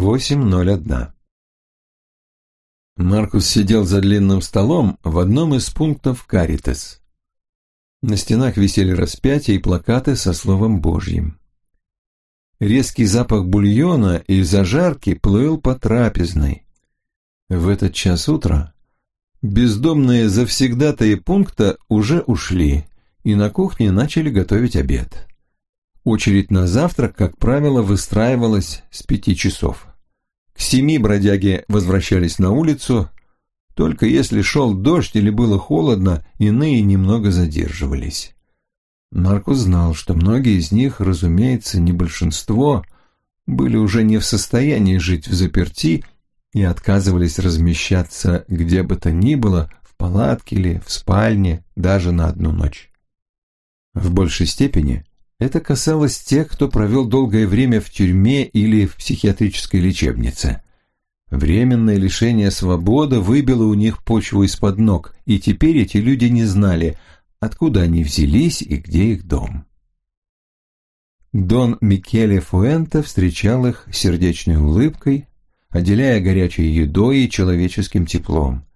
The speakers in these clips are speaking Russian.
8.01 Маркус сидел за длинным столом в одном из пунктов Каритес. На стенах висели распятия и плакаты со словом Божьим. Резкий запах бульона и зажарки плыл по трапезной. В этот час утра бездомные завсегдатые пункта уже ушли, и на кухне начали готовить обед. Очередь на завтрак, как правило, выстраивалась с пяти часов. К семи бродяги возвращались на улицу, только если шел дождь или было холодно, иные немного задерживались. Маркус знал, что многие из них, разумеется, не большинство, были уже не в состоянии жить в заперти и отказывались размещаться где бы то ни было, в палатке или в спальне, даже на одну ночь. В большей степени это касалось тех, кто провел долгое время в тюрьме или в психиатрической лечебнице. Временное лишение свободы выбило у них почву из-под ног, и теперь эти люди не знали, откуда они взялись и где их дом. Дон Микеле Фуэнте встречал их сердечной улыбкой, отделяя горячей едой и человеческим теплом.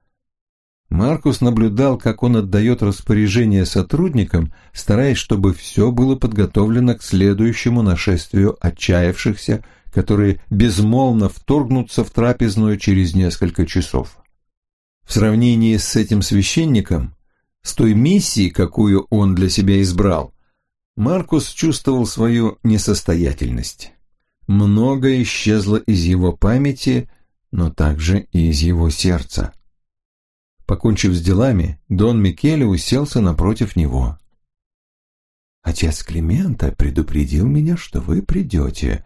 Маркус наблюдал, как он отдает распоряжение сотрудникам, стараясь, чтобы все было подготовлено к следующему нашествию отчаявшихся, которые безмолвно вторгнутся в трапезную через несколько часов. В сравнении с этим священником с той миссией, какую он для себя избрал, Маркус чувствовал свою несостоятельность. Многое исчезло из его памяти, но также и из его сердца. Покончив с делами, Дон Микеле уселся напротив него. «Отец Климента предупредил меня, что вы придете,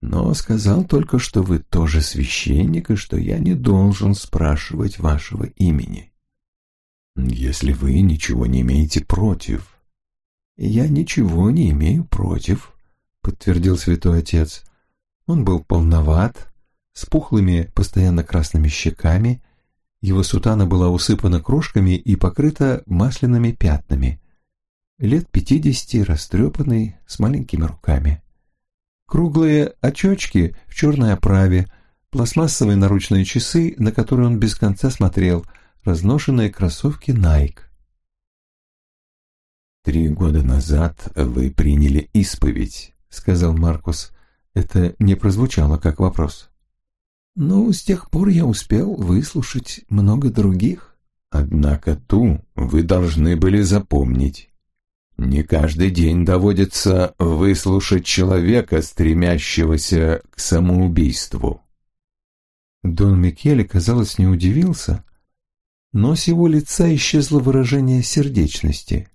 но сказал только, что вы тоже священник и что я не должен спрашивать вашего имени если вы ничего не имеете против. Я ничего не имею против, подтвердил святой отец. Он был полноват, с пухлыми, постоянно красными щеками, его сутана была усыпана крошками и покрыта масляными пятнами. Лет пятидесяти, растрепанный, с маленькими руками. Круглые очечки в черной оправе, пластмассовые наручные часы, на которые он без конца смотрел – разношенные кроссовки Nike. «Три года назад вы приняли исповедь», — сказал Маркус. Это не прозвучало как вопрос. «Ну, с тех пор я успел выслушать много других». «Однако ту вы должны были запомнить. Не каждый день доводится выслушать человека, стремящегося к самоубийству». Дон Микеле, казалось, не удивился, но с его лица исчезло выражение сердечности.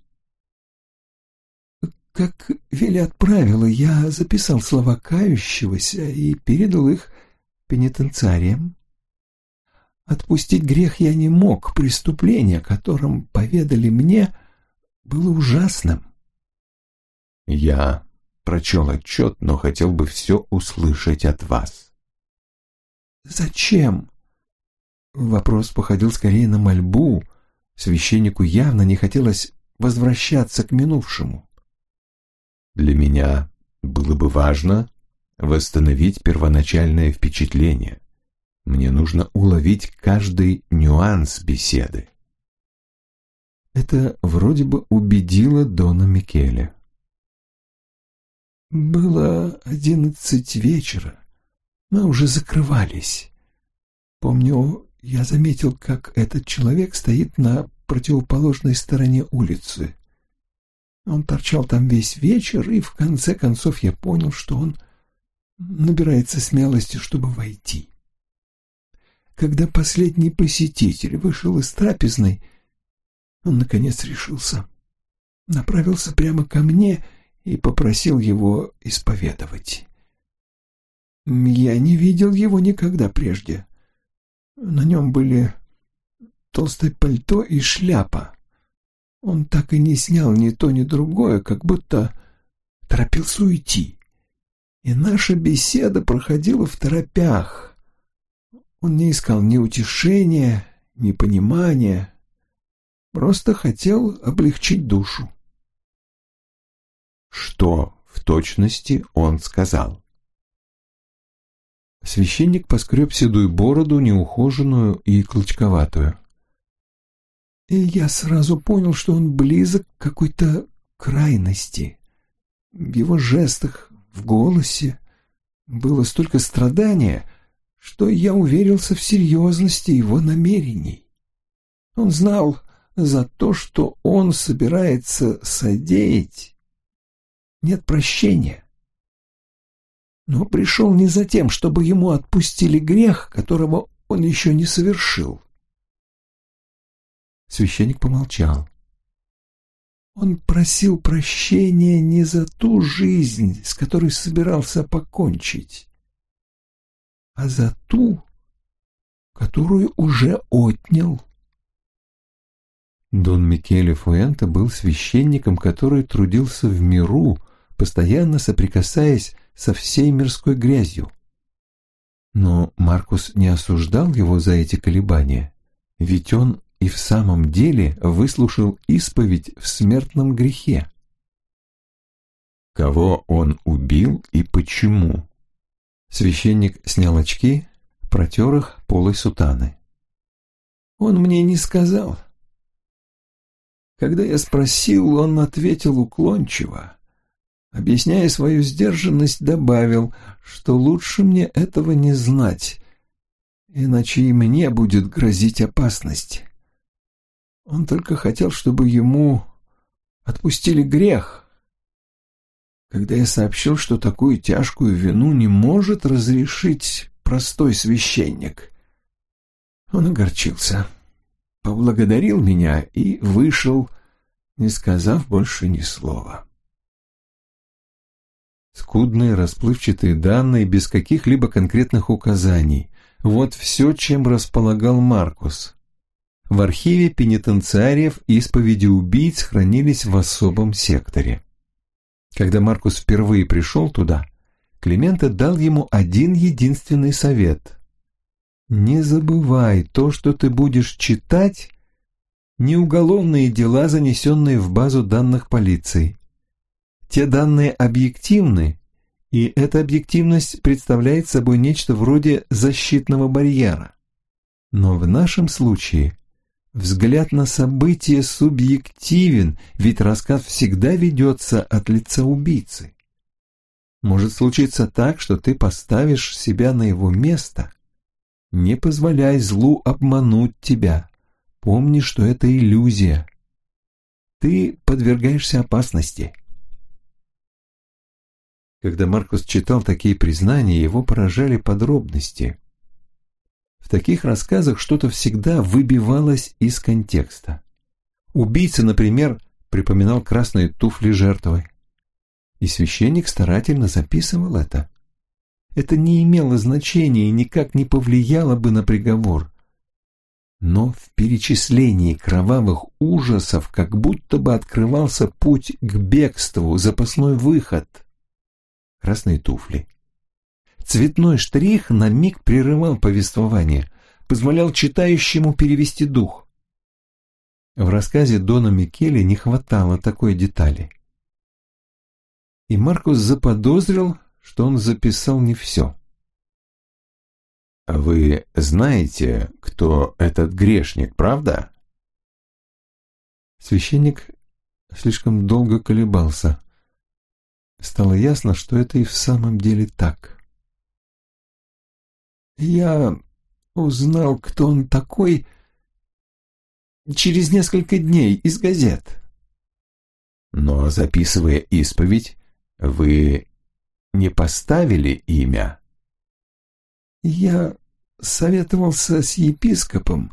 Как велят правила, я записал слова кающегося и передал их пенитенциариям. Отпустить грех я не мог, преступление, о котором поведали мне, было ужасным. Я прочел отчет, но хотел бы все услышать от вас. «Зачем?» Вопрос походил скорее на мольбу. Священнику явно не хотелось возвращаться к минувшему. Для меня было бы важно восстановить первоначальное впечатление. Мне нужно уловить каждый нюанс беседы. Это вроде бы убедило Дона Микеле. Было одиннадцать вечера. Мы уже закрывались. Помню, я заметил, как этот человек стоит на противоположной стороне улицы. Он торчал там весь вечер, и в конце концов я понял, что он набирается смелости, чтобы войти. Когда последний посетитель вышел из трапезной, он, наконец, решился. Направился прямо ко мне и попросил его исповедовать. Я не видел его никогда прежде. На нем были толстое пальто и шляпа. Он так и не снял ни то, ни другое, как будто торопился уйти. И наша беседа проходила в торопях. Он не искал ни утешения, ни понимания, просто хотел облегчить душу. Что в точности он сказал? Священник поскреб седую бороду, неухоженную и клочковатую. И я сразу понял, что он близок к какой-то крайности. В его жестах, в голосе было столько страдания, что я уверился в серьезности его намерений. Он знал за то, что он собирается содеять, нет прощения. Но пришел не за тем, чтобы ему отпустили грех, которого он еще не совершил. Священник помолчал. Он просил прощения не за ту жизнь, с которой собирался покончить, а за ту, которую уже отнял. Дон Микеле Фуэнте был священником, который трудился в миру, постоянно соприкасаясь со всей мирской грязью. Но Маркус не осуждал его за эти колебания, ведь он и в самом деле выслушал исповедь в смертном грехе. Кого он убил и почему? Священник снял очки, протер их полой сутаны. Он мне не сказал. Когда я спросил, он ответил уклончиво. Объясняя свою сдержанность, добавил, что лучше мне этого не знать, иначе и мне будет грозить опасность. Он только хотел, чтобы ему отпустили грех. Когда я сообщил, что такую тяжкую вину не может разрешить простой священник, он огорчился, поблагодарил меня и вышел, не сказав больше ни слова. Скудные расплывчатые данные без каких-либо конкретных указаний. Вот все, чем располагал Маркус. В архиве пенитенциариев исповеди убийц хранились в особом секторе. Когда Маркус впервые пришел туда, Клименто дал ему один единственный совет. «Не забывай, то, что ты будешь читать, не уголовные дела, занесенные в базу данных полиции. Те данные объективны, и эта объективность представляет собой нечто вроде защитного барьера. Но в нашем случае Взгляд на события субъективен, ведь рассказ всегда ведется от лица убийцы. Может случиться так, что ты поставишь себя на его место. Не позволяй злу обмануть тебя. Помни, что это иллюзия. Ты подвергаешься опасности. Когда Маркус читал такие признания, его поражали подробности. В таких рассказах что-то всегда выбивалось из контекста. Убийца, например, припоминал красные туфли жертвы. И священник старательно записывал это. Это не имело значения и никак не повлияло бы на приговор. Но в перечислении кровавых ужасов как будто бы открывался путь к бегству, запасной выход. Красные туфли, Цветной штрих на миг прерывал повествование, позволял читающему перевести дух. В рассказе Дона Микеле не хватало такой детали. И Маркус заподозрил, что он записал не все. «Вы знаете, кто этот грешник, правда?» Священник слишком долго колебался. Стало ясно, что это и в самом деле так. Я узнал, кто он такой, через несколько дней из газет. Но, записывая исповедь, вы не поставили имя? Я советовался с епископом.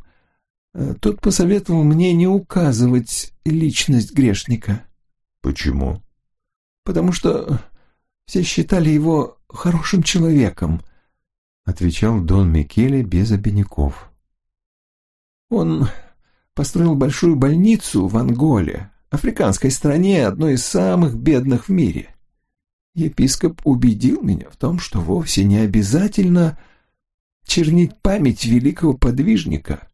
Тот посоветовал мне не указывать личность грешника. Почему? Потому что все считали его хорошим человеком, — отвечал Дон Микеле без обиняков. «Он построил большую больницу в Анголе, африканской стране, одной из самых бедных в мире. Епископ убедил меня в том, что вовсе не обязательно чернить память великого подвижника.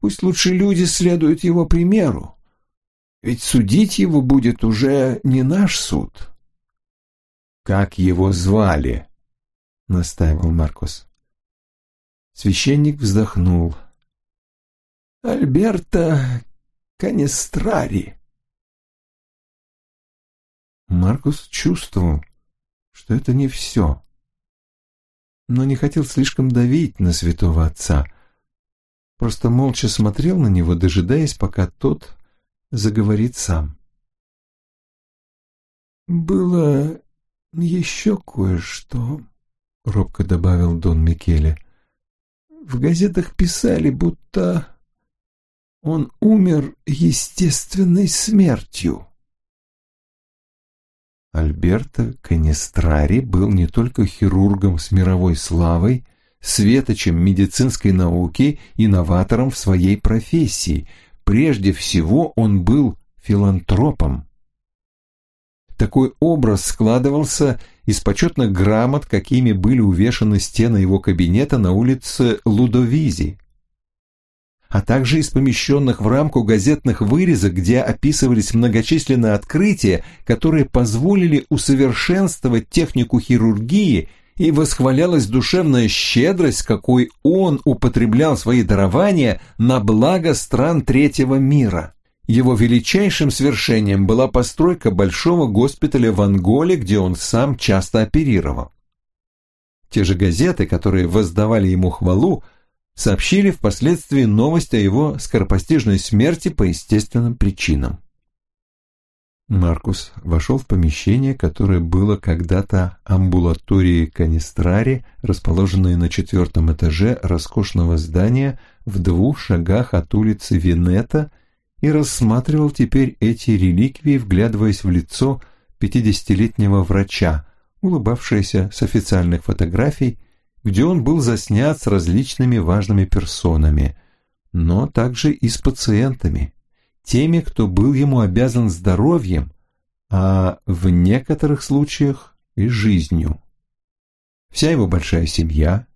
Пусть лучше люди следуют его примеру, ведь судить его будет уже не наш суд». «Как его звали?» Настаивал Маркус. Священник вздохнул. «Альберто Канестрари». Маркус чувствовал, что это не все, но не хотел слишком давить на святого отца. Просто молча смотрел на него, дожидаясь, пока тот заговорит сам. «Было еще кое-что», — робко добавил Дон Микеле. «В газетах писали, будто он умер естественной смертью». Альберто Канестрари был не только хирургом с мировой славой, светочем медицинской науки и новатором в своей профессии. Прежде всего он был филантропом. Такой образ складывался из почетных грамот, какими были увешаны стены его кабинета на улице Лудовизи, а также из помещенных в рамку газетных вырезок, где описывались многочисленные открытия, которые позволили усовершенствовать технику хирургии и восхвалялась душевная щедрость, какой он употреблял свои дарования на благо стран третьего мира. Его величайшим свершением была постройка большого госпиталя в Анголе, где он сам часто оперировал. Те же газеты, которые воздавали ему хвалу, сообщили впоследствии новость о его скоропостижной смерти по естественным причинам. Маркус вошел в помещение, которое было когда-то амбулаторией Канистрари, расположенной на четвертом этаже роскошного здания в двух шагах от улицы Венета и рассматривал теперь эти реликвии, вглядываясь в лицо пятидесятилетнего врача, улыбавшееся с официальных фотографий, где он был заснят с различными важными персонами, но также и с пациентами, теми, кто был ему обязан здоровьем, а в некоторых случаях и жизнью. Вся его большая семья,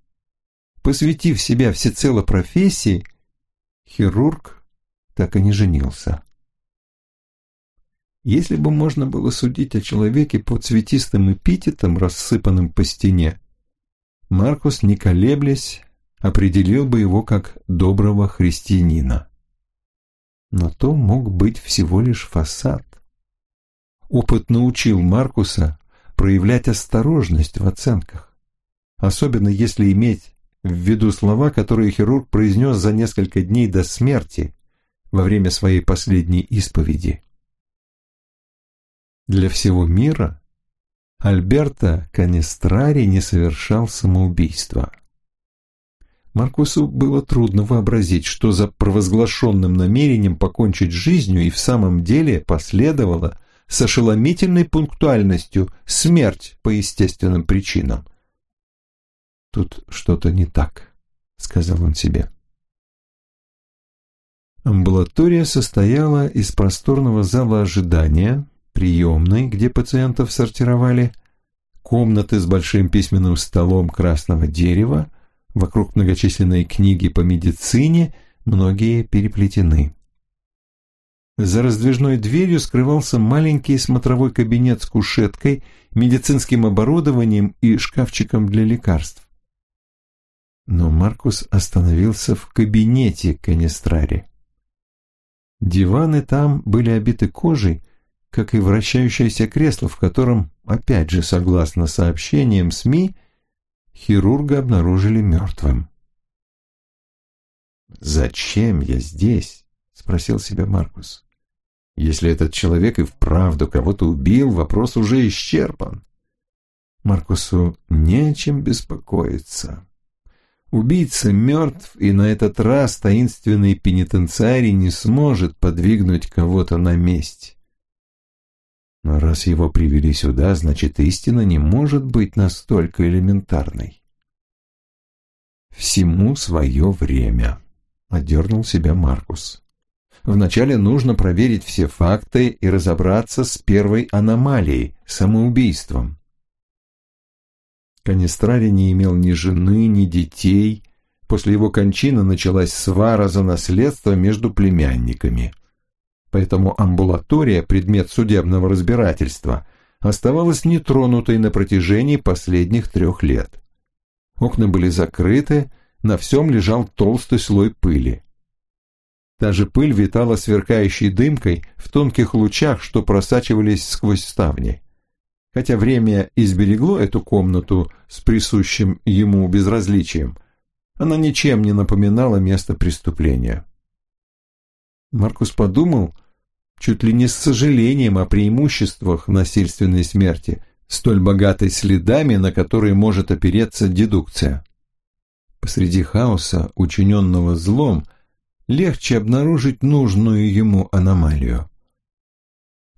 посвятив себя всецело профессии, хирург так и не женился. Если бы можно было судить о человеке по цветистым эпитетам, рассыпанным по стене, Маркус, не колеблясь, определил бы его как доброго христианина. Но то мог быть всего лишь фасад. Опыт научил Маркуса проявлять осторожность в оценках, особенно если иметь в виду слова, которые хирург произнес за несколько дней до смерти, во время своей последней исповеди. Для всего мира Альберто Канестрари не совершал самоубийства. Маркусу было трудно вообразить, что за провозглашенным намерением покончить жизнью и в самом деле последовало с ошеломительной пунктуальностью смерть по естественным причинам. «Тут что-то не так», — сказал он себе. Амбулатория состояла из просторного зала ожидания, приемной, где пациентов сортировали, комнаты с большим письменным столом красного дерева, вокруг многочисленные книги по медицине, многие переплетены. За раздвижной дверью скрывался маленький смотровой кабинет с кушеткой, медицинским оборудованием и шкафчиком для лекарств. Но Маркус остановился в кабинете Канестрари. Диваны там были обиты кожей, как и вращающееся кресло, в котором, опять же, согласно сообщениям СМИ, хирурга обнаружили мертвым. «Зачем я здесь?» — спросил себя Маркус. «Если этот человек и вправду кого-то убил, вопрос уже исчерпан. Маркусу не о чем беспокоиться. Убийца мертв, и на этот раз таинственный пенитенциарий не сможет подвигнуть кого-то на месть. Но раз его привели сюда, значит, истина не может быть настолько элементарной. «Всему свое время», — одернул себя Маркус. «Вначале нужно проверить все факты и разобраться с первой аномалией — самоубийством. Канистрари не имел ни жены, ни детей. После его кончины началась свара за наследство между племянниками. Поэтому амбулатория, предмет судебного разбирательства, оставалась нетронутой на протяжении последних трех лет. Окна были закрыты, на всем лежал толстый слой пыли. Та же пыль витала сверкающей дымкой в тонких лучах, что просачивались сквозь ставни. Хотя время изберегло эту комнату с присущим ему безразличием, она ничем не напоминала место преступления. Маркус подумал, чуть ли не с сожалением о преимуществах насильственной смерти, столь богатой следами, на которые может опереться дедукция. Посреди хаоса, учиненного злом, легче обнаружить нужную ему аномалию.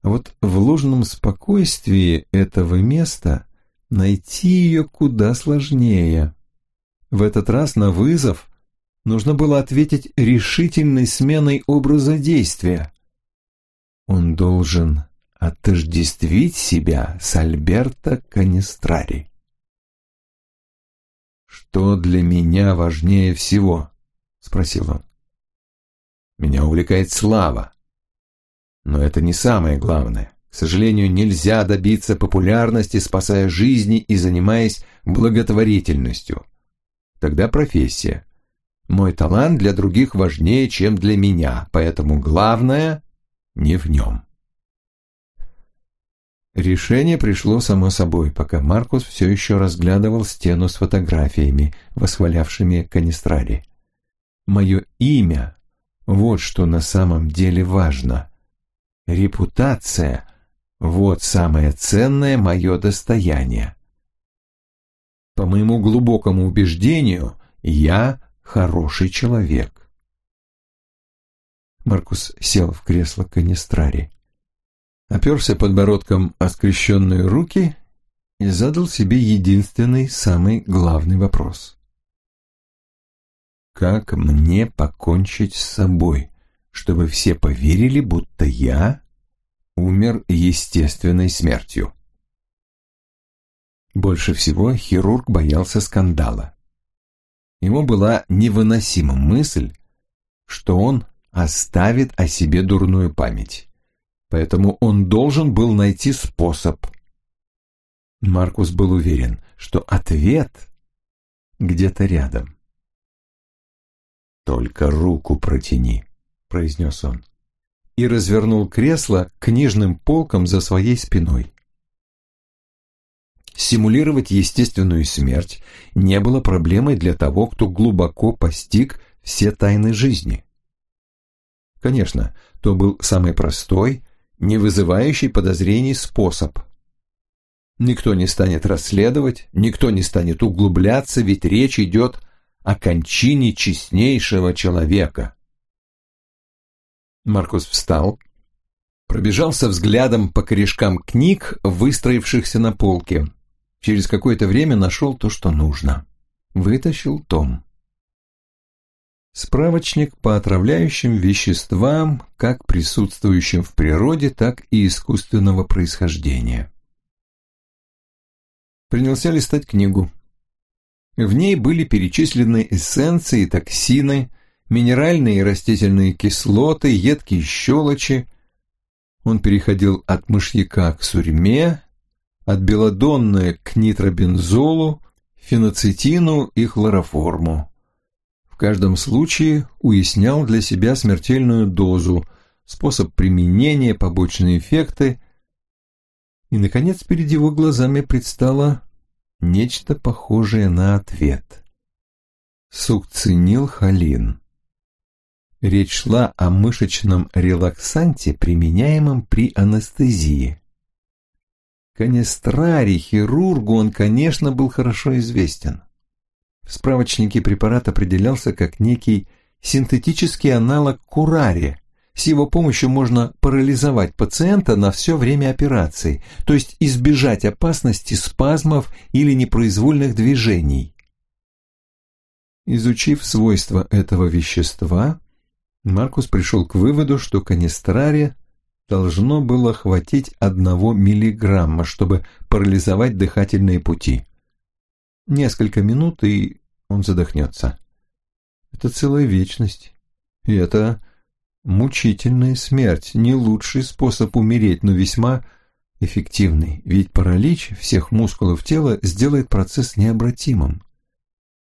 Вот в ложном спокойствии этого места найти ее куда сложнее. В этот раз на вызов нужно было ответить решительной сменой образа действия. Он должен отождествить себя с Альберто Канистрари. «Что для меня важнее всего?» — спросил он. «Меня увлекает слава. Но это не самое главное. К сожалению, нельзя добиться популярности, спасая жизни и занимаясь благотворительностью. Тогда профессия. Мой талант для других важнее, чем для меня, поэтому главное не в нем. Решение пришло само собой, пока Маркус все еще разглядывал стену с фотографиями, восхвалявшими Канистрари. «Мое имя — вот что на самом деле важно. Репутация — вот самое ценное мое достояние. По моему глубокому убеждению, я хороший человек. Маркус сел в кресло канистрари, оперся подбородком о скрещенные руки и задал себе единственный, самый главный вопрос. Как мне покончить с собой, чтобы все поверили, будто я умер естественной смертью? Больше всего хирург боялся скандала. Ему была невыносима мысль, что он оставит о себе дурную память. Поэтому он должен был найти способ. Маркус был уверен, что ответ где-то рядом. «Только руку протяни», — произнес он, и развернул кресло к книжным полкам за своей спиной. Симулировать естественную смерть не было проблемой для того, кто глубоко постиг все тайны жизни. Конечно, то был самый простой, не вызывающий подозрений способ. Никто не станет расследовать, никто не станет углубляться, ведь речь идет о кончине честнейшего человека. Маркус встал, пробежался взглядом по корешкам книг, выстроившихся на полке. Через какое-то время нашел то, что нужно. Вытащил том. Справочник по отравляющим веществам, как присутствующим в природе, так и искусственного происхождения. Принялся листать книгу. В ней были перечислены эссенции, токсины, минеральные и растительные кислоты, едкие щелочи. Он переходил от мышьяка к сурьме, от белодонны к нитробензолу, феноцетину и хлороформу. В каждом случае уяснял для себя смертельную дозу, способ применения, побочные эффекты. И, наконец, перед его глазами предстало нечто похожее на ответ. Сукцинил холин. Речь шла о мышечном релаксанте, применяемом при анестезии. Канестрари, хирургу он, конечно, был хорошо известен. В справочнике препарат определялся как некий синтетический аналог курари. С его помощью можно парализовать пациента на все время операции, то есть избежать опасности спазмов или непроизвольных движений. Изучив свойства этого вещества, Маркус пришел к выводу, что канистрари должно было хватить одного миллиграмма, чтобы парализовать дыхательные пути. Несколько минут, и он задохнется. Это целая вечность. И это мучительная смерть, не лучший способ умереть, но весьма эффективный, ведь паралич всех мускулов тела сделает процесс необратимым.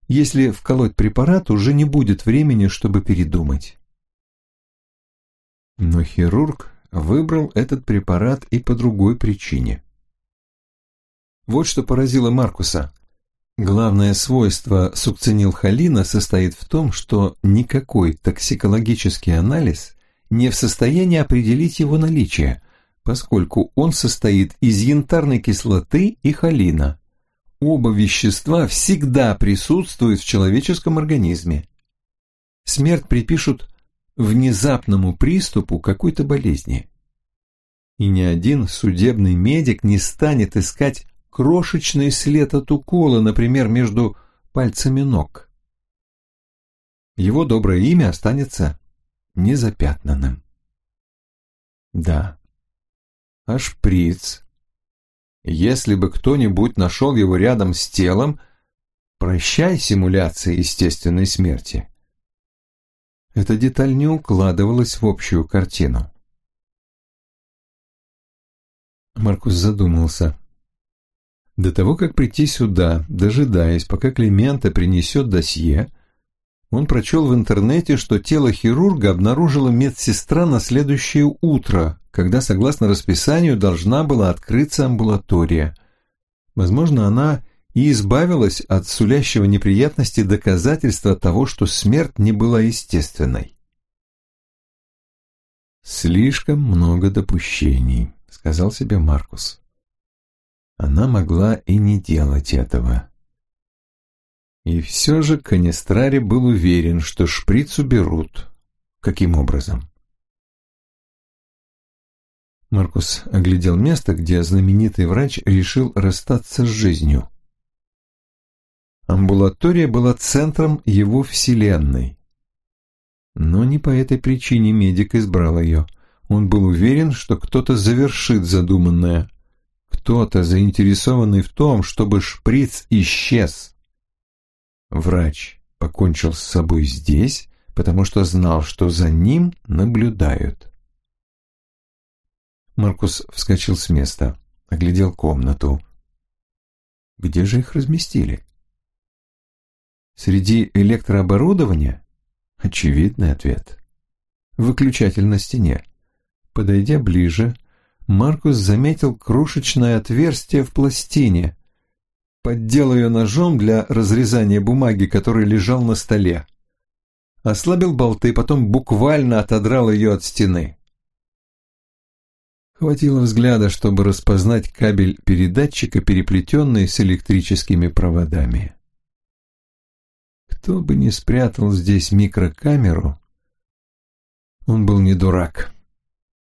Если вколоть препарат, уже не будет времени, чтобы передумать. Но хирург выбрал этот препарат и по другой причине. Вот что поразило Маркуса. Главное свойство сукцинилхолина состоит в том, что никакой токсикологический анализ не в состоянии определить его наличие, поскольку он состоит из янтарной кислоты и холина. Оба вещества всегда присутствуют в человеческом организме. Смерть припишут внезапному приступу какой-то болезни. И ни один судебный медик не станет искать крошечный след от укола, например, между пальцами ног. Его доброе имя останется незапятнанным. Да, а шприц? Если бы кто-нибудь нашел его рядом с телом, прощай симуляции естественной смерти. Эта деталь не укладывалась в общую картину. Маркус задумался. До того, как прийти сюда, дожидаясь, пока Климента принесет досье, он прочел в интернете, что тело хирурга обнаружила медсестра на следующее утро, когда, согласно расписанию, должна была открыться амбулатория. Возможно, она и избавилась от сулящего неприятности доказательства того, что смерть не была естественной. «Слишком много допущений», — сказал себе Маркус. Она могла и не делать этого. И все же Канистрари был уверен, что шприц уберут. Каким образом? Маркус оглядел место, где знаменитый врач решил расстаться с жизнью. Амбулатория была центром его вселенной. Но не по этой причине медик избрал ее. Он был уверен, что кто-то завершит задуманное. Кто-то заинтересованный в том, чтобы шприц исчез. Врач покончил с собой здесь, потому что знал, что за ним наблюдают. Маркус вскочил с места, оглядел комнату. Где же их разместили? Среди электрооборудования? Очевидный ответ. Выключатель на стене. Подойдя ближе, Маркус заметил крошечное отверстие в пластине, поддел ее ножом для разрезания бумаги, который лежал на столе. Ослабил болты, потом буквально отодрал ее от стены. Хватило взгляда, чтобы распознать кабель передатчика, переплетенный с электрическими проводами. Кто бы ни спрятал здесь микрокамеру, он был не дурак.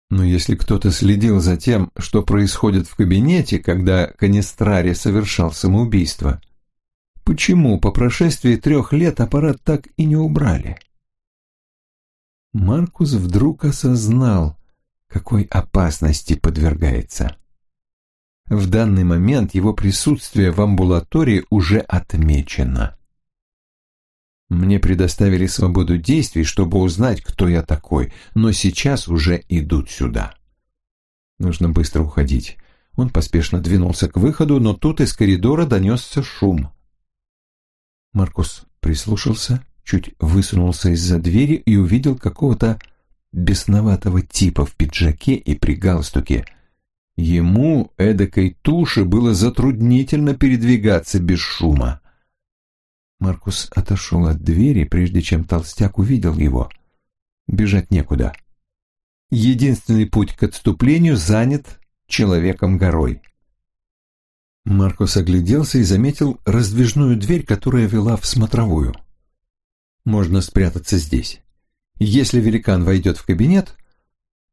Но если кто-то следил за тем, что происходит в кабинете, когда Канистрари совершал самоубийство, почему по прошествии трех лет аппарат так и не убрали? Маркус вдруг осознал, какой опасности подвергается. В данный момент его присутствие в амбулатории уже отмечено. Мне предоставили свободу действий, чтобы узнать, кто я такой, но сейчас уже идут сюда. Нужно быстро уходить. Он поспешно двинулся к выходу, но тут из коридора донесся шум. Маркус прислушался, чуть высунулся из-за двери и увидел какого-то бесноватого типа в пиджаке и при галстуке. Ему, эдакой туши, было затруднительно передвигаться без шума. Маркус отошел от двери, прежде чем толстяк увидел его. Бежать некуда. Единственный путь к отступлению занят человеком-горой. Маркус огляделся и заметил раздвижную дверь, которая вела в смотровую. Можно спрятаться здесь. Если великан войдет в кабинет,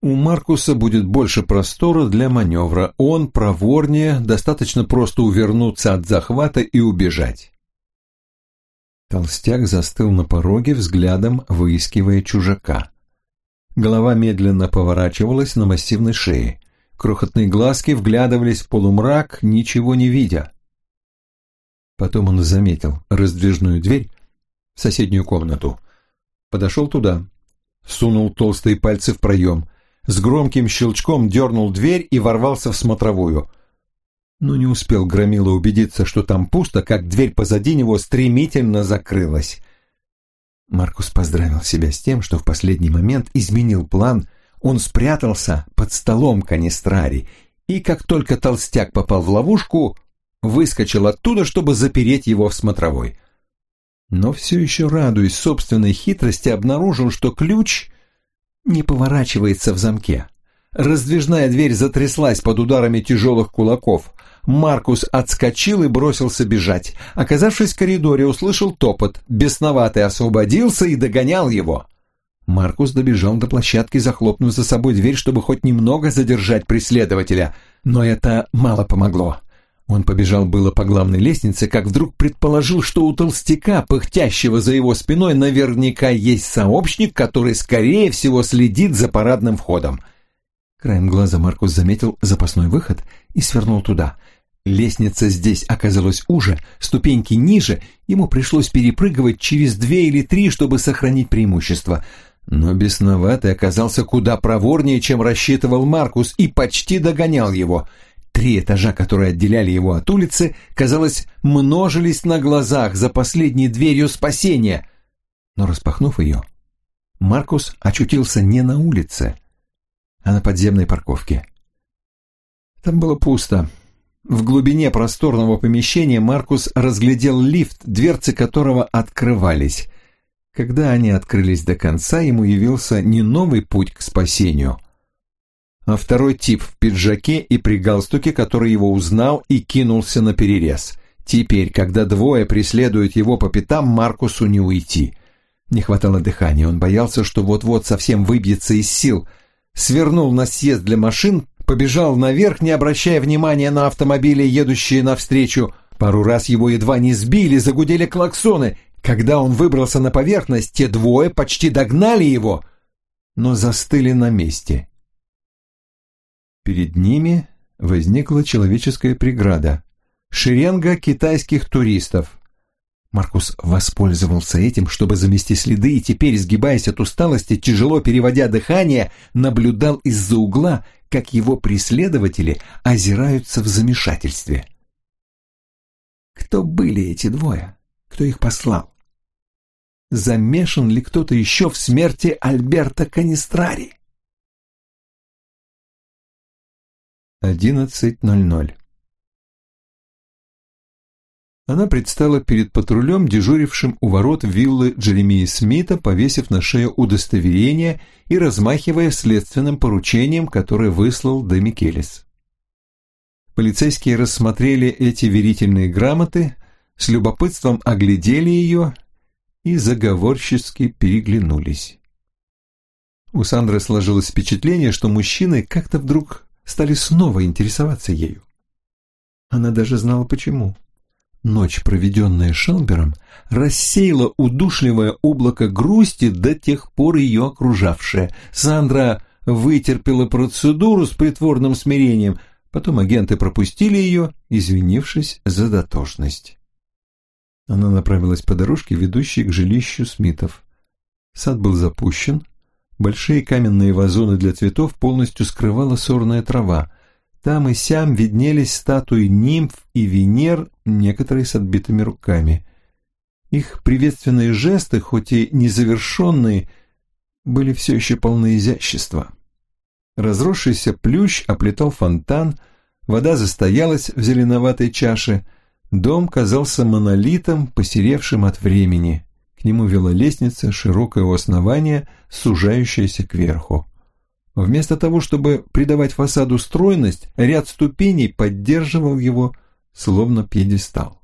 у Маркуса будет больше простора для маневра. Он проворнее, достаточно просто увернуться от захвата и убежать. Толстяк застыл на пороге, взглядом выискивая чужака. Голова медленно поворачивалась на массивной шее. Крохотные глазки вглядывались в полумрак, ничего не видя. Потом он заметил раздвижную дверь в соседнюю комнату. Подошел туда, сунул толстые пальцы в проем, с громким щелчком дернул дверь и ворвался в смотровую. Но не успел Громила убедиться, что там пусто, как дверь позади него стремительно закрылась. Маркус поздравил себя с тем, что в последний момент изменил план. Он спрятался под столом канистрари, и как только толстяк попал в ловушку, выскочил оттуда, чтобы запереть его в смотровой. Но все еще радуясь собственной хитрости, обнаружил, что ключ не поворачивается в замке. Раздвижная дверь затряслась под ударами тяжелых кулаков. Маркус отскочил и бросился бежать. Оказавшись в коридоре, услышал топот. Бесноватый освободился и догонял его. Маркус добежал до площадки, захлопнув за собой дверь, чтобы хоть немного задержать преследователя. Но это мало помогло. Он побежал было по главной лестнице, как вдруг предположил, что у толстяка, пыхтящего за его спиной, наверняка есть сообщник, который, скорее всего, следит за парадным входом. Краем глаза Маркус заметил запасной выход и свернул туда. Лестница здесь оказалась уже, ступеньки ниже, ему пришлось перепрыгивать через две или три, чтобы сохранить преимущество. Но бесноватый оказался куда проворнее, чем рассчитывал Маркус, и почти догонял его — Три этажа, которые отделяли его от улицы, казалось, множились на глазах за последней дверью спасения. Но распахнув ее, Маркус очутился не на улице, а на подземной парковке. Там было пусто. В глубине просторного помещения Маркус разглядел лифт, дверцы которого открывались. Когда они открылись до конца, ему явился не новый путь к спасению, а второй тип в пиджаке и при галстуке, который его узнал и кинулся на перерез. Теперь, когда двое преследуют его по пятам, Маркусу не уйти. Не хватало дыхания, он боялся, что вот-вот совсем выбьется из сил. Свернул на съезд для машин, побежал наверх, не обращая внимания на автомобили, едущие навстречу. Пару раз его едва не сбили, загудели клаксоны. Когда он выбрался на поверхность, те двое почти догнали его, но застыли на месте Перед ними возникла человеческая преграда. Шеренга китайских туристов. Маркус воспользовался этим, чтобы замести следы, и теперь, сгибаясь от усталости, тяжело переводя дыхание, наблюдал из-за угла, как его преследователи озираются в замешательстве. Кто были эти двое? Кто их послал? Замешан ли кто-то еще в смерти Альберта Канистрари? 11.00. Она предстала перед патрулем, дежурившим у ворот виллы Джеремии Смита, повесив на шею удостоверение и размахивая следственным поручением, которое выслал Де Микелес. Полицейские рассмотрели эти верительные грамоты, с любопытством оглядели ее и заговорчески переглянулись. У Сандры сложилось впечатление, что мужчины как-то вдруг стали снова интересоваться ею. Она даже знала почему. Ночь, проведенная Шелбером, рассеяла удушливое облако грусти до тех пор ее окружавшее. Сандра вытерпела процедуру с притворным смирением, потом агенты пропустили ее, извинившись за дотошность. Она направилась по дорожке, ведущей к жилищу Смитов. Сад был запущен, Большие каменные вазоны для цветов полностью скрывала сорная трава. Там и сям виднелись статуи нимф и Венер, некоторые с отбитыми руками. Их приветственные жесты, хоть и незавершенные, были все еще полны изящества. Разросшийся плющ оплетал фонтан, вода застоялась в зеленоватой чаше, дом казался монолитом, посеревшим от времени. К нему вела лестница, широкая у основания, сужающаяся кверху. Вместо того, чтобы придавать фасаду стройность, ряд ступеней поддерживал его, словно пьедестал.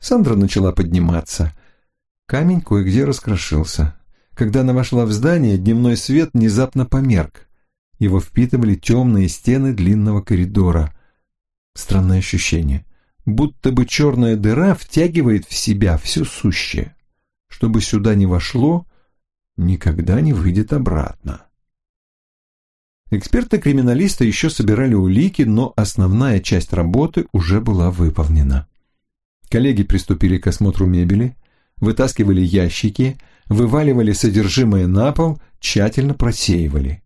Сандра начала подниматься. Камень кое-где раскрошился. Когда она вошла в здание, дневной свет внезапно померк. Его впитывали темные стены длинного коридора. Странное ощущение будто бы черная дыра втягивает в себя все сущее. Чтобы сюда не вошло, никогда не выйдет обратно. Эксперты-криминалисты еще собирали улики, но основная часть работы уже была выполнена. Коллеги приступили к осмотру мебели, вытаскивали ящики, вываливали содержимое на пол, тщательно просеивали.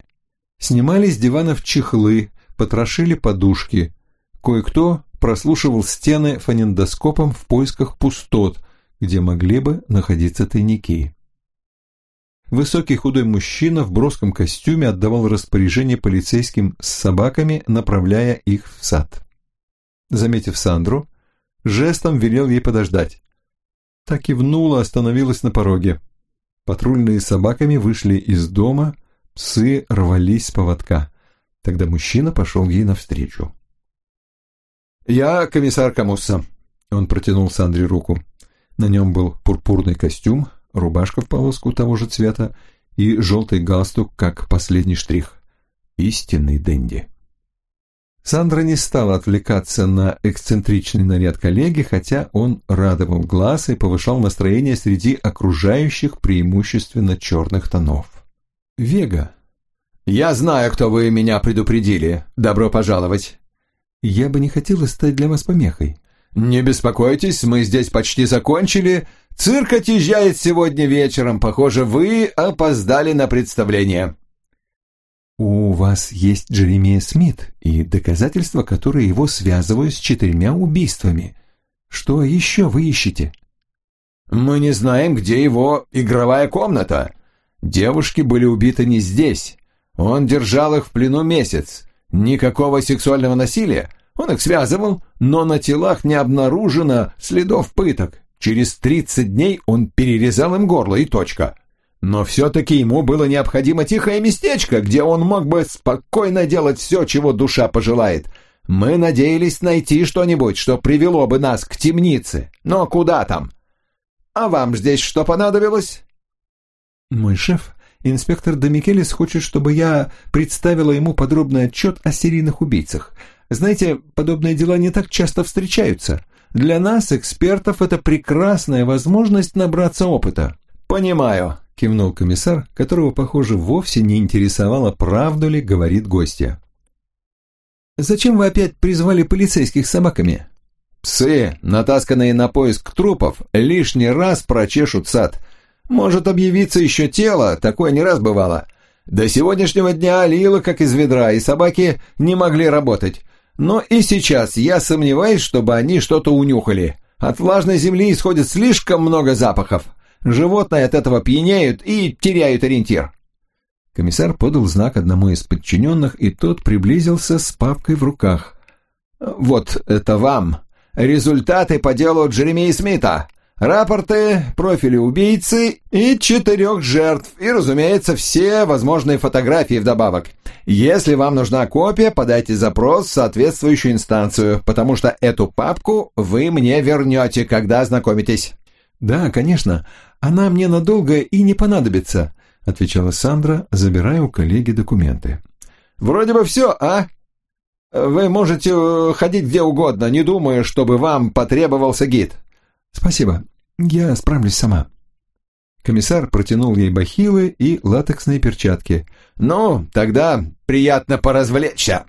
Снимали с диванов чехлы, потрошили подушки, Кое-кто прослушивал стены фонендоскопом в поисках пустот, где могли бы находиться тайники. Высокий худой мужчина в броском костюме отдавал распоряжение полицейским с собаками, направляя их в сад. Заметив Сандру, жестом велел ей подождать. Так и внула, остановилась на пороге. Патрульные с собаками вышли из дома, псы рвались с поводка. Тогда мужчина пошел ей навстречу. «Я комиссар Камусса», — он протянул Сандре руку. На нем был пурпурный костюм, рубашка в полоску того же цвета и желтый галстук, как последний штрих. Истинный денди. Сандра не стала отвлекаться на эксцентричный наряд коллеги, хотя он радовал глаз и повышал настроение среди окружающих преимущественно черных тонов. «Вега». «Я знаю, кто вы меня предупредили. Добро пожаловать». «Я бы не хотела стать для вас помехой». «Не беспокойтесь, мы здесь почти закончили. Цирк отъезжает сегодня вечером. Похоже, вы опоздали на представление». «У вас есть Джеремия Смит и доказательства, которые его связывают с четырьмя убийствами. Что еще вы ищете?» «Мы не знаем, где его игровая комната. Девушки были убиты не здесь. Он держал их в плену месяц. Никакого сексуального насилия. Он их связывал, но на телах не обнаружено следов пыток. Через 30 дней он перерезал им горло и точка. Но все-таки ему было необходимо тихое местечко, где он мог бы спокойно делать все, чего душа пожелает. Мы надеялись найти что-нибудь, что привело бы нас к темнице. Но куда там? А вам здесь что понадобилось? Мой шеф, инспектор Домикелис, хочет, чтобы я представила ему подробный отчет о серийных убийцах. Знаете, подобные дела не так часто встречаются. Для нас, экспертов, это прекрасная возможность набраться опыта. Понимаю, кивнул комиссар, которого, похоже, вовсе не интересовало, правду ли говорит гостья. «Зачем вы опять призвали полицейских собаками?» «Псы, натасканные на поиск трупов, лишний раз прочешут сад. Может объявиться еще тело, такое не раз бывало. До сегодняшнего дня лило как из ведра, и собаки не могли работать. Но и сейчас я сомневаюсь, чтобы они что-то унюхали. От влажной земли исходит слишком много запахов. Животные от этого пьянеют и теряют ориентир. Комиссар подал знак одному из подчиненных, и тот приблизился с папкой в руках. «Вот это вам! Результаты по делу Джеремии Смита! Рапорты, профили убийцы и четырех жертв, и, разумеется, все возможные фотографии вдобавок. Если вам нужна копия, подайте запрос в соответствующую инстанцию, потому что эту папку вы мне вернете, когда ознакомитесь». «Да, конечно. Она мне надолго и не понадобится», — отвечала Сандра, забирая у коллеги документы. «Вроде бы все, а? Вы можете э, ходить где угодно, не думая, чтобы вам потребовался гид». «Спасибо. Я справлюсь сама». Комиссар протянул ей бахилы и латексные перчатки. «Ну, тогда приятно поразвлечься».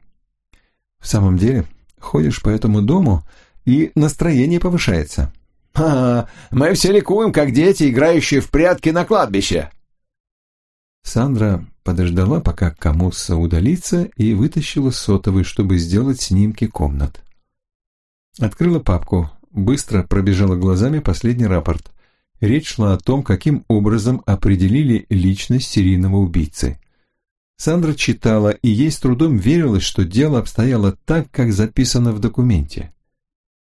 «В самом деле, ходишь по этому дому, и настроение повышается». «А, мы все ликуем, как дети, играющие в прятки на кладбище!» Сандра подождала, пока Камусса удалится, и вытащила сотовый, чтобы сделать снимки комнат. Открыла папку, быстро пробежала глазами последний рапорт. Речь шла о том, каким образом определили личность серийного убийцы. Сандра читала, и ей с трудом верилось, что дело обстояло так, как записано в документе.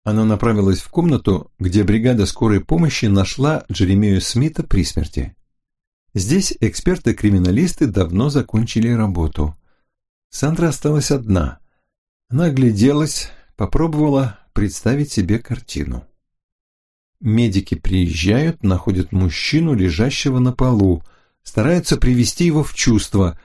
Она направилась в комнату, где бригада скорой помощи нашла Джеремею Смита при смерти. Здесь эксперты-криминалисты давно закончили работу. Сандра осталась одна. Она огляделась, попробовала представить себе картину. Медики приезжают, находят мужчину, лежащего на полу, стараются привести его в чувство,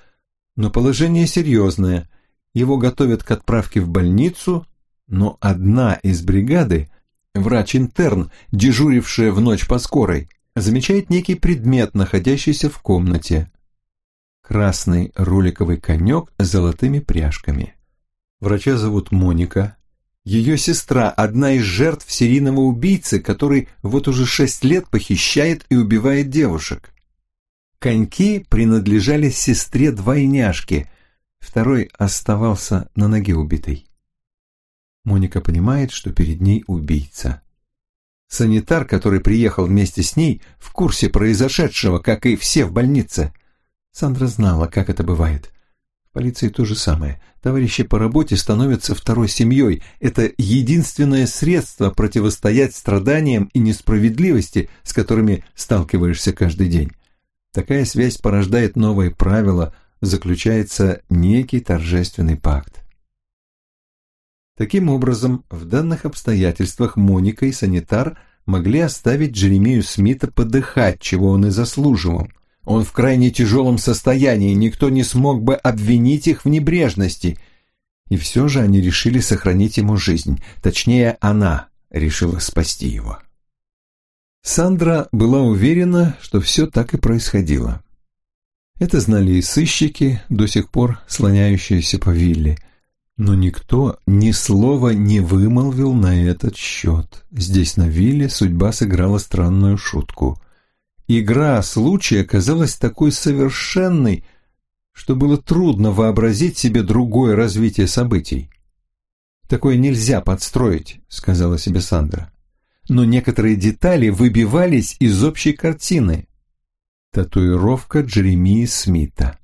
но положение серьезное. Его готовят к отправке в больницу, но одна из бригады, врач-интерн, дежурившая в ночь по скорой, замечает некий предмет, находящийся в комнате. Красный роликовый конек с золотыми пряжками. Врача зовут Моника. Ее сестра – одна из жертв серийного убийцы, который вот уже шесть лет похищает и убивает девушек. Коньки принадлежали сестре-двойняшке, второй оставался на ноге убитой. Моника понимает, что перед ней убийца. Санитар, который приехал вместе с ней, в курсе произошедшего, как и все в больнице. Сандра знала, как это бывает. Полиции то же самое. Товарищи по работе становятся второй семьей. Это единственное средство противостоять страданиям и несправедливости, с которыми сталкиваешься каждый день. Такая связь порождает новые правила, заключается некий торжественный пакт. Таким образом, в данных обстоятельствах Моника и санитар могли оставить Джеремию Смита подыхать, чего он и заслуживал. Он в крайне тяжелом состоянии, никто не смог бы обвинить их в небрежности. И все же они решили сохранить ему жизнь, точнее, она решила спасти его. Сандра была уверена, что все так и происходило. Это знали и сыщики, до сих пор слоняющиеся по вилле – но никто ни слова не вымолвил на этот счет. Здесь, на вилле, судьба сыграла странную шутку. Игра случая казалась такой совершенной, что было трудно вообразить себе другое развитие событий. «Такое нельзя подстроить», — сказала себе Сандра. Но некоторые детали выбивались из общей картины. Татуировка Джеремии Смита.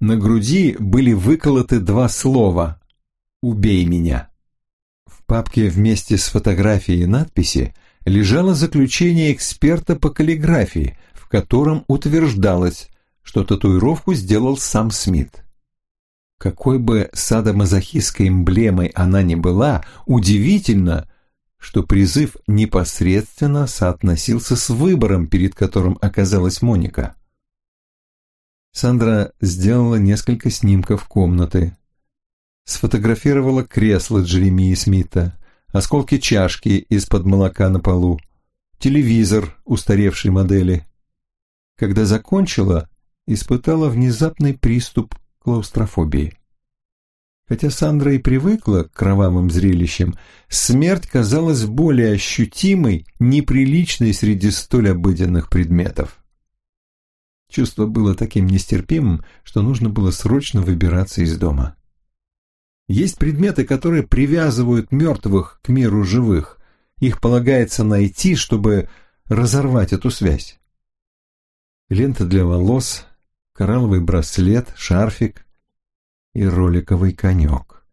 На груди были выколоты два слова «Убей меня». В папке вместе с фотографией и надписи лежало заключение эксперта по каллиграфии, в котором утверждалось, что татуировку сделал сам Смит. Какой бы садомазохистской эмблемой она ни была, удивительно, что призыв непосредственно соотносился с выбором, перед которым оказалась Моника. Сандра сделала несколько снимков комнаты. Сфотографировала кресло Джеремии Смита, осколки чашки из-под молока на полу, телевизор устаревшей модели. Когда закончила, испытала внезапный приступ клаустрофобии. Хотя Сандра и привыкла к кровавым зрелищам, смерть казалась более ощутимой, неприличной среди столь обыденных предметов. Чувство было таким нестерпимым, что нужно было срочно выбираться из дома. Есть предметы, которые привязывают мертвых к миру живых. Их полагается найти, чтобы разорвать эту связь. Лента для волос, коралловый браслет, шарфик и роликовый конек.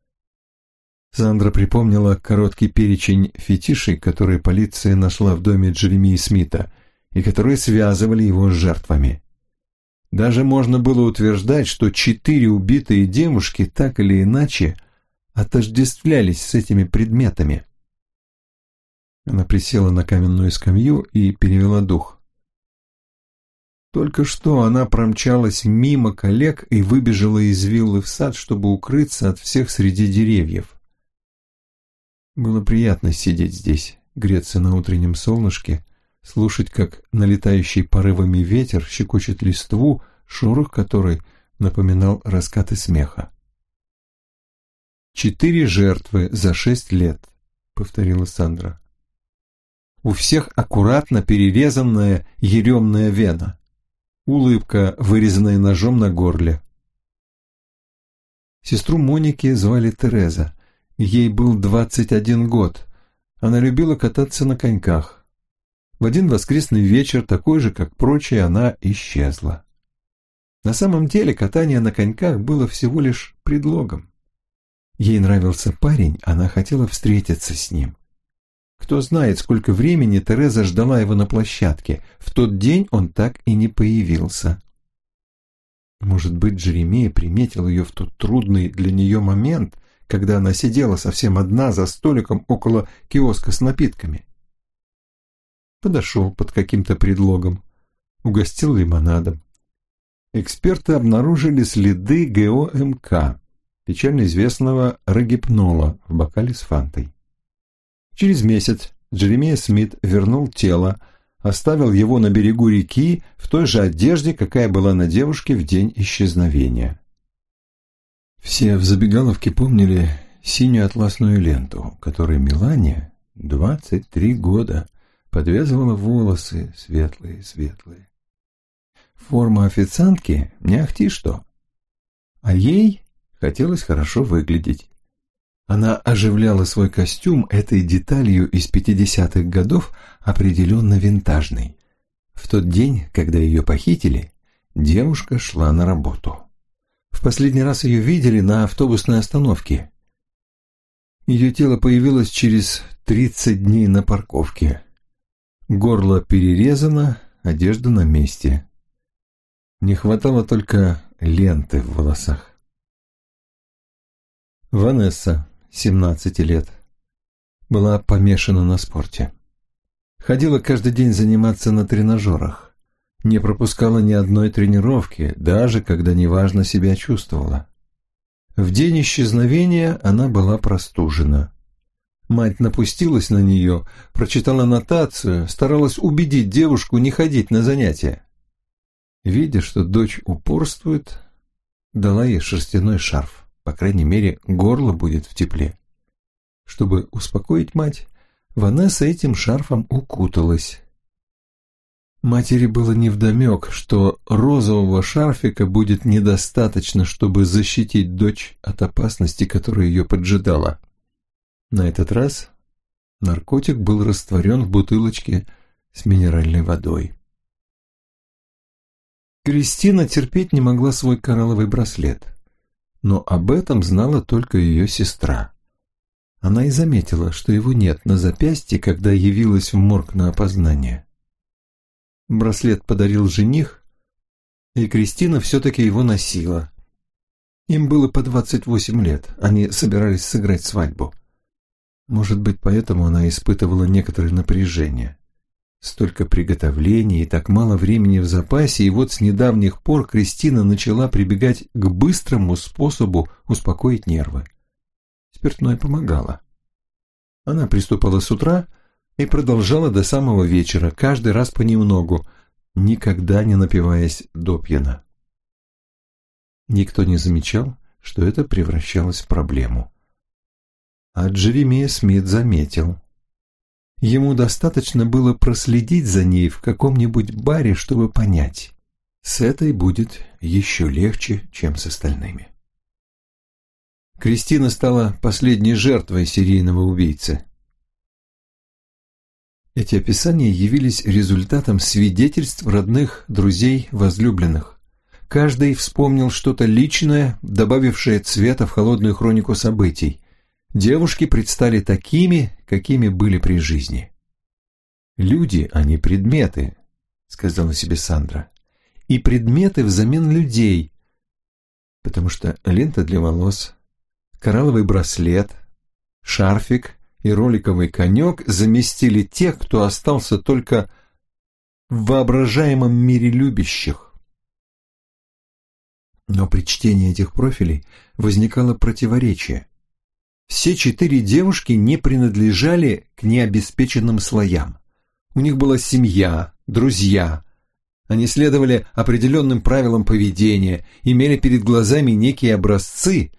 Сандра припомнила короткий перечень фетишей, которые полиция нашла в доме Джеремии Смита и которые связывали его с жертвами. Даже можно было утверждать, что четыре убитые девушки так или иначе отождествлялись с этими предметами. Она присела на каменную скамью и перевела дух. Только что она промчалась мимо коллег и выбежала из виллы в сад, чтобы укрыться от всех среди деревьев. Было приятно сидеть здесь, греться на утреннем солнышке, слушать, как налетающий порывами ветер щекочет листву, шорох которой напоминал раскаты смеха. «Четыре жертвы за шесть лет», — повторила Сандра. «У всех аккуратно перерезанная еремная вена, улыбка, вырезанная ножом на горле». Сестру Моники звали Тереза. Ей был двадцать один год. Она любила кататься на коньках. В один воскресный вечер, такой же, как прочие, она исчезла. На самом деле катание на коньках было всего лишь предлогом. Ей нравился парень, она хотела встретиться с ним. Кто знает, сколько времени Тереза ждала его на площадке. В тот день он так и не появился. Может быть, Джеремея приметил ее в тот трудный для нее момент, когда она сидела совсем одна за столиком около киоска с напитками подошел под каким-то предлогом, угостил лимонадом. Эксперты обнаружили следы ГОМК, печально известного рогипнола в бокале с фантой. Через месяц Джеремия Смит вернул тело, оставил его на берегу реки в той же одежде, какая была на девушке в день исчезновения. Все в забегаловке помнили синюю атласную ленту, которой Милане, 23 года, подвязывала волосы светлые-светлые. Форма официантки не ахти что. А ей хотелось хорошо выглядеть. Она оживляла свой костюм этой деталью из 50-х годов, определенно винтажной. В тот день, когда ее похитили, девушка шла на работу. В последний раз ее видели на автобусной остановке. Ее тело появилось через 30 дней на парковке. Горло перерезано, одежда на месте. Не хватало только ленты в волосах. Ванесса, 17 лет, была помешана на спорте. Ходила каждый день заниматься на тренажерах. Не пропускала ни одной тренировки, даже когда неважно себя чувствовала. В день исчезновения она была простужена. Мать напустилась на нее, прочитала нотацию, старалась убедить девушку не ходить на занятия. Видя, что дочь упорствует, дала ей шерстяной шарф. По крайней мере, горло будет в тепле. Чтобы успокоить мать, Ванесса этим шарфом укуталась. Матери было невдомек, что розового шарфика будет недостаточно, чтобы защитить дочь от опасности, которая ее поджидала. На этот раз наркотик был растворен в бутылочке с минеральной водой. Кристина терпеть не могла свой коралловый браслет, но об этом знала только ее сестра. Она и заметила, что его нет на запястье, когда явилась в морг на опознание. Браслет подарил жених, и Кристина все-таки его носила. Им было по 28 лет, они собирались сыграть свадьбу. Может быть, поэтому она испытывала некоторое напряжение. Столько приготовлений и так мало времени в запасе, и вот с недавних пор Кристина начала прибегать к быстрому способу успокоить нервы. Спиртное помогало. Она приступала с утра, и продолжала до самого вечера, каждый раз понемногу, никогда не напиваясь до пьяна. Никто не замечал, что это превращалось в проблему. А Джеремия Смит заметил. Ему достаточно было проследить за ней в каком-нибудь баре, чтобы понять, с этой будет еще легче, чем с остальными. Кристина стала последней жертвой серийного убийцы. Эти описания явились результатом свидетельств родных, друзей, возлюбленных. Каждый вспомнил что-то личное, добавившее цвета в холодную хронику событий. Девушки предстали такими, какими были при жизни. «Люди, а не предметы», — сказала себе Сандра. «И предметы взамен людей, потому что лента для волос, коралловый браслет, шарфик — и роликовый конек заместили тех, кто остался только в воображаемом мире любящих. Но при чтении этих профилей возникало противоречие. Все четыре девушки не принадлежали к необеспеченным слоям. У них была семья, друзья. Они следовали определенным правилам поведения, имели перед глазами некие образцы,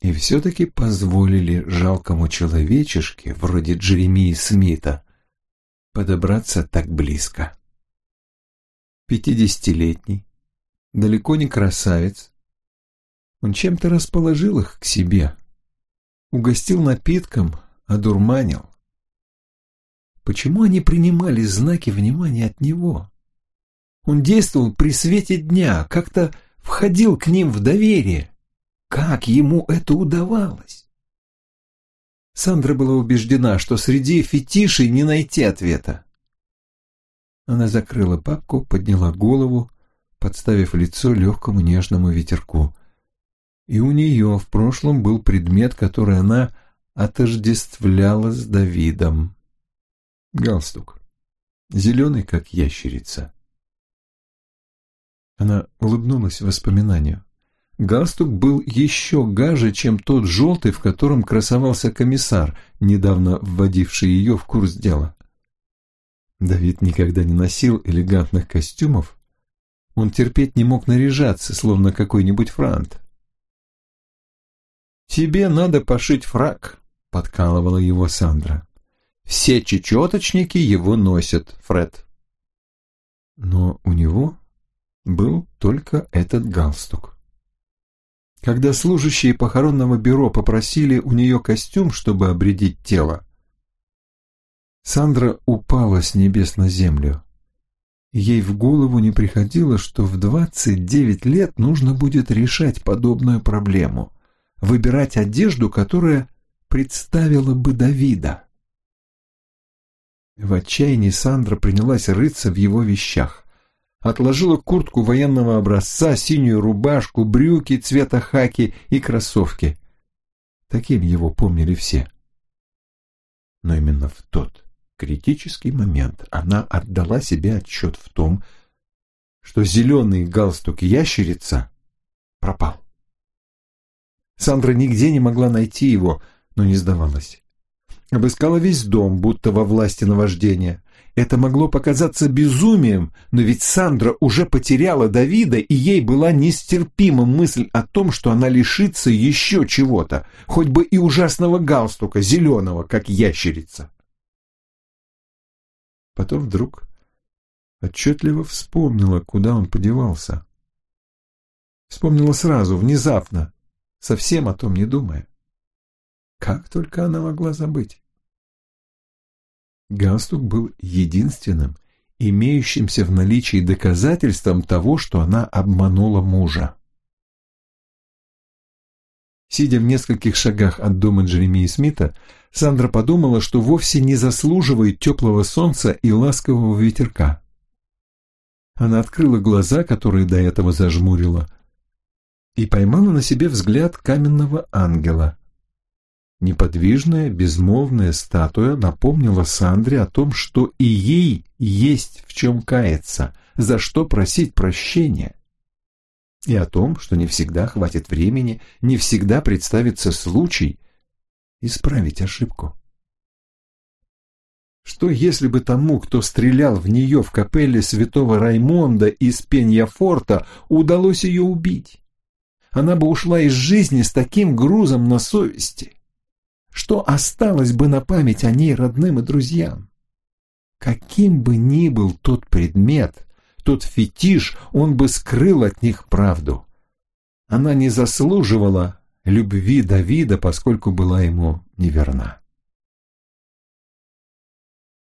и все-таки позволили жалкому человечешке, вроде Джеремии Смита, подобраться так близко. Пятидесятилетний, далеко не красавец, он чем-то расположил их к себе, угостил напитком, одурманил. Почему они принимали знаки внимания от него? Он действовал при свете дня, как-то входил к ним в доверие. Как ему это удавалось? Сандра была убеждена, что среди фетишей не найти ответа. Она закрыла папку, подняла голову, подставив лицо легкому нежному ветерку. И у нее в прошлом был предмет, который она отождествляла с Давидом. Галстук. Зеленый, как ящерица. Она улыбнулась воспоминанию. Галстук был еще гаже, чем тот желтый, в котором красовался комиссар, недавно вводивший ее в курс дела. Давид никогда не носил элегантных костюмов. Он терпеть не мог наряжаться, словно какой-нибудь франт. «Тебе надо пошить фрак», — подкалывала его Сандра. «Все чечеточники его носят, Фред». Но у него был только этот галстук. когда служащие похоронного бюро попросили у нее костюм, чтобы обредить тело, Сандра упала с небес на землю. Ей в голову не приходило, что в 29 лет нужно будет решать подобную проблему, выбирать одежду, которая представила бы Давида. В отчаянии Сандра принялась рыться в его вещах. Отложила куртку военного образца, синюю рубашку, брюки цвета хаки и кроссовки. Таким его помнили все. Но именно в тот критический момент она отдала себе отчет в том, что зеленый галстук ящерица пропал. Сандра нигде не могла найти его, но не сдавалась. Обыскала весь дом, будто во власти наваждения. Это могло показаться безумием, но ведь Сандра уже потеряла Давида, и ей была нестерпима мысль о том, что она лишится еще чего-то, хоть бы и ужасного галстука, зеленого, как ящерица. Потом вдруг отчетливо вспомнила, куда он подевался. Вспомнила сразу, внезапно, совсем о том не думая. Как только она могла забыть? Галстук был единственным, имеющимся в наличии доказательством того, что она обманула мужа. Сидя в нескольких шагах от дома Джеремии Смита, Сандра подумала, что вовсе не заслуживает теплого солнца и ласкового ветерка. Она открыла глаза, которые до этого зажмурила, и поймала на себе взгляд каменного ангела. Неподвижная, безмолвная статуя напомнила Сандре о том, что и ей есть в чем каяться, за что просить прощения и о том, что не всегда хватит времени, не всегда представится случай исправить ошибку. Что если бы тому, кто стрелял в нее в капелле святого Раймонда из Пеньяфорта, удалось ее убить? Она бы ушла из жизни с таким грузом на совести. Что осталось бы на память о ней родным и друзьям? Каким бы ни был тот предмет, тот фетиш, он бы скрыл от них правду. Она не заслуживала любви Давида, поскольку была ему неверна.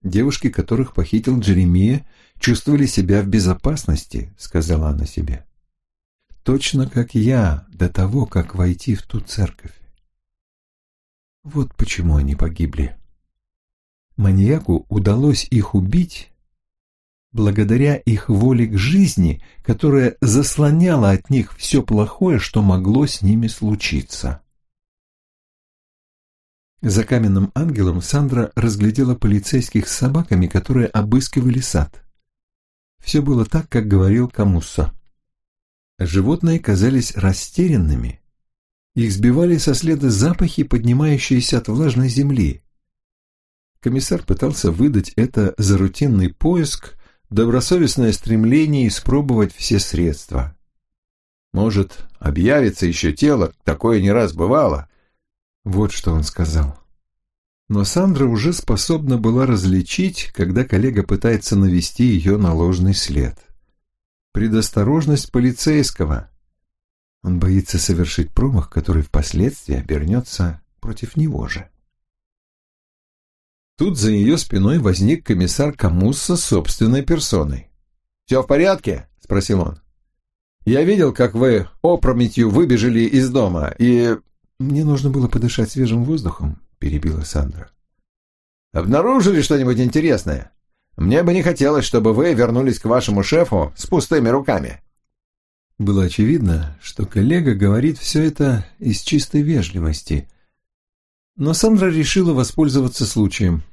Девушки, которых похитил Джеремия, чувствовали себя в безопасности, сказала она себе. Точно как я до того, как войти в ту церковь. Вот почему они погибли. Маньяку удалось их убить благодаря их воле к жизни, которая заслоняла от них все плохое, что могло с ними случиться. За каменным ангелом Сандра разглядела полицейских с собаками, которые обыскивали сад. Все было так, как говорил Камусса. Животные казались растерянными. Их сбивали со следа запахи, поднимающиеся от влажной земли. Комиссар пытался выдать это за рутинный поиск, добросовестное стремление испробовать все средства. Может, объявится еще тело, такое не раз бывало. Вот что он сказал. Но Сандра уже способна была различить, когда коллега пытается навести ее на ложный след. Предосторожность полицейского. Он боится совершить промах, который впоследствии обернется против него же. Тут за ее спиной возник комиссар Камусса собственной персоной. «Все в порядке?» — спросил он. «Я видел, как вы опрометью выбежали из дома, и...» «Мне нужно было подышать свежим воздухом», — перебила Сандра. «Обнаружили что-нибудь интересное? Мне бы не хотелось, чтобы вы вернулись к вашему шефу с пустыми руками». Было очевидно, что коллега говорит все это из чистой вежливости, но Сандра решила воспользоваться случаем.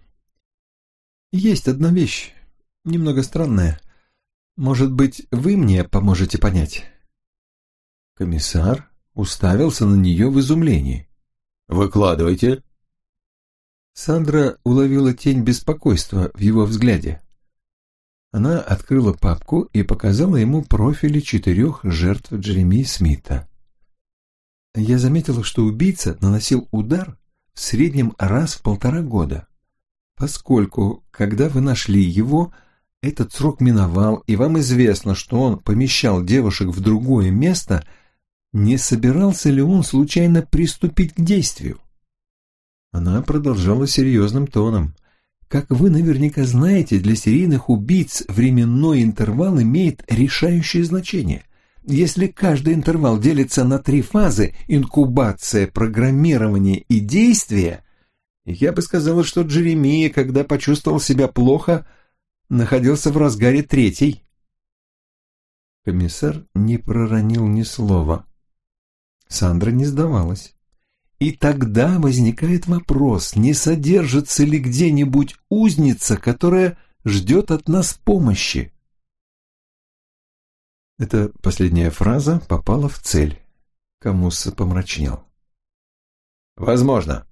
«Есть одна вещь, немного странная. Может быть, вы мне поможете понять?» Комиссар уставился на нее в изумлении. «Выкладывайте». Сандра уловила тень беспокойства в его взгляде. Она открыла папку и показала ему профили четырех жертв Джеремии Смита. Я заметила, что убийца наносил удар в среднем раз в полтора года, поскольку, когда вы нашли его, этот срок миновал, и вам известно, что он помещал девушек в другое место, не собирался ли он случайно приступить к действию. Она продолжала серьезным тоном. Как вы наверняка знаете, для серийных убийц временной интервал имеет решающее значение. Если каждый интервал делится на три фазы – инкубация, программирование и действие – я бы сказала, что Джеремия, когда почувствовал себя плохо, находился в разгаре третьей. Комиссар не проронил ни слова. Сандра не сдавалась. И тогда возникает вопрос, не содержится ли где-нибудь узница, которая ждет от нас помощи? Эта последняя фраза попала в цель. Камусса помрачнел. «Возможно»,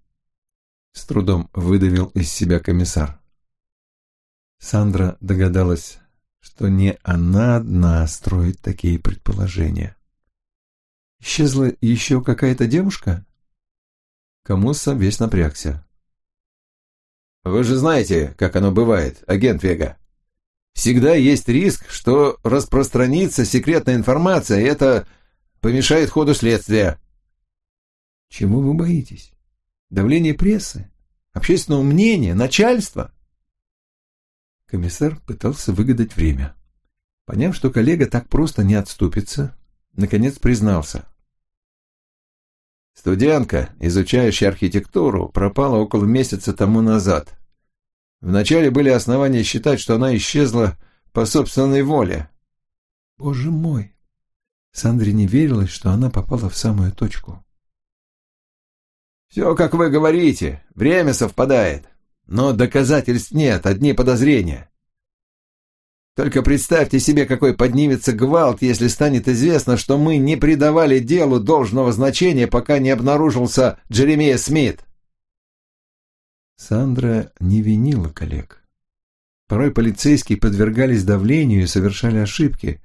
— с трудом выдавил из себя комиссар. Сандра догадалась, что не она одна строит такие предположения. «Исчезла еще какая-то девушка?» Камусса весь напрягся. «Вы же знаете, как оно бывает, агент Вега. Всегда есть риск, что распространится секретная информация, и это помешает ходу следствия». «Чего вы боитесь? Давление прессы? Общественного мнения? Начальства?» Комиссар пытался выгадать время. Поняв, что коллега так просто не отступится, наконец признался. Студентка, изучающая архитектуру, пропала около месяца тому назад. Вначале были основания считать, что она исчезла по собственной воле. Боже мой! Сандре не верилось, что она попала в самую точку. «Все, как вы говорите, время совпадает, но доказательств нет, одни подозрения. Только представьте себе, какой поднимется гвалт, если станет известно, что мы не придавали делу должного значения, пока не обнаружился Джеремия Смит. Сандра не винила коллег. Порой полицейские подвергались давлению и совершали ошибки.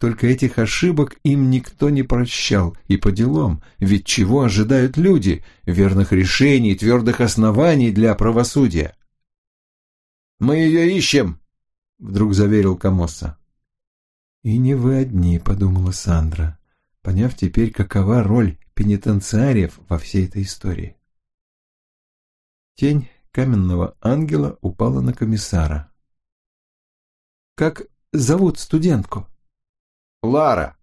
Только этих ошибок им никто не прощал, и по делам, ведь чего ожидают люди, верных решений, твердых оснований для правосудия. «Мы ее ищем», — вдруг заверил Камоса. «И не вы одни», — подумала Сандра, поняв теперь, какова роль пенитенциариев во всей этой истории. Тень каменного ангела упала на комиссара. «Как зовут студентку?» «Лара».